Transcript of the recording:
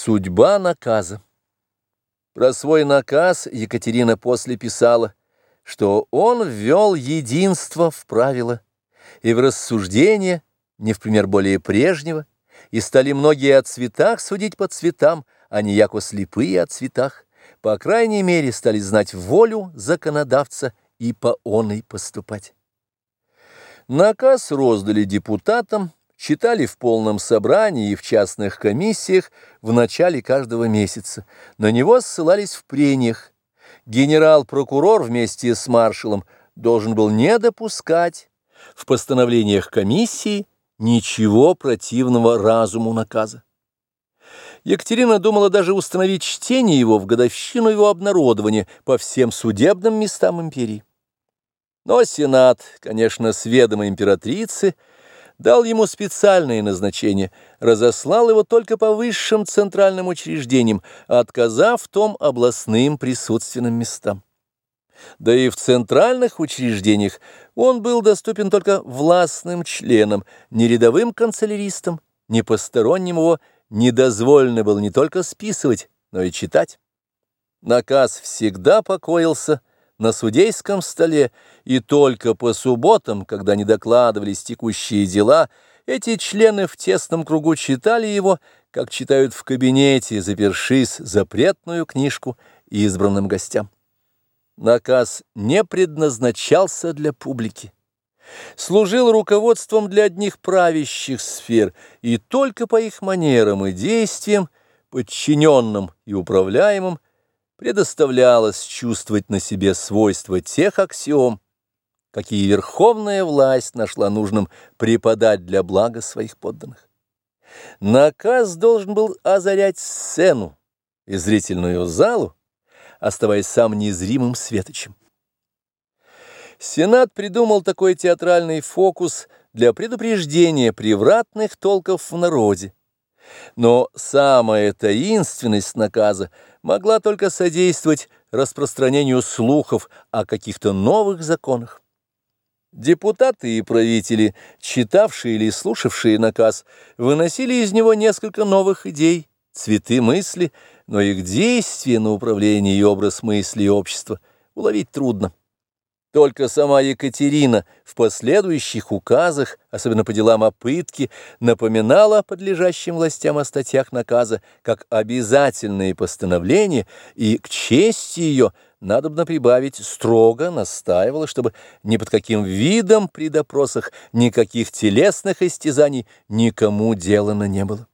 Судьба наказа. Про свой наказ Екатерина после писала, что он ввел единство в правила и в рассуждение, не в пример более прежнего, и стали многие о цветах судить по цветам, а не яко слепые о цветах, по крайней мере стали знать волю законодавца и по оной поступать. Наказ роздали депутатам, читали в полном собрании и в частных комиссиях в начале каждого месяца. На него ссылались в прениях. Генерал-прокурор вместе с маршалом должен был не допускать в постановлениях комиссии ничего противного разуму наказа. Екатерина думала даже установить чтение его в годовщину его обнародования по всем судебным местам империи. Но Сенат, конечно, с ведома императрицы, дал ему специальное назначение, разослал его только по высшим центральным учреждениям, отказав в том областным присутственным местам. Да и в центральных учреждениях он был доступен только властным членам, не рядовым канцеляристам, не посторонним его недозволено было не только списывать, но и читать. Наказ всегда покоился на судейском столе, и только по субботам, когда не докладывались текущие дела, эти члены в тесном кругу читали его, как читают в кабинете, запершись запретную книжку избранным гостям. Наказ не предназначался для публики. Служил руководством для одних правящих сфер, и только по их манерам и действиям, подчиненным и управляемым, предоставлялось чувствовать на себе свойства тех аксиом, какие верховная власть нашла нужным преподать для блага своих подданных. Наказ должен был озарять сцену и зрительную залу, оставаясь сам незримым светочем. Сенат придумал такой театральный фокус для предупреждения превратных толков в народе. Но самая таинственность наказа могла только содействовать распространению слухов о каких-то новых законах. Депутаты и правители, читавшие или слушавшие наказ, выносили из него несколько новых идей, цветы мысли, но их действие на управление и образ мысли общества уловить трудно. Только сама Екатерина в последующих указах, особенно по делам о пытке, напоминала подлежащим властям о статьях наказа как обязательные постановления, и к чести ее надобно прибавить строго настаивала, чтобы ни под каким видом при допросах никаких телесных истязаний никому делано не было.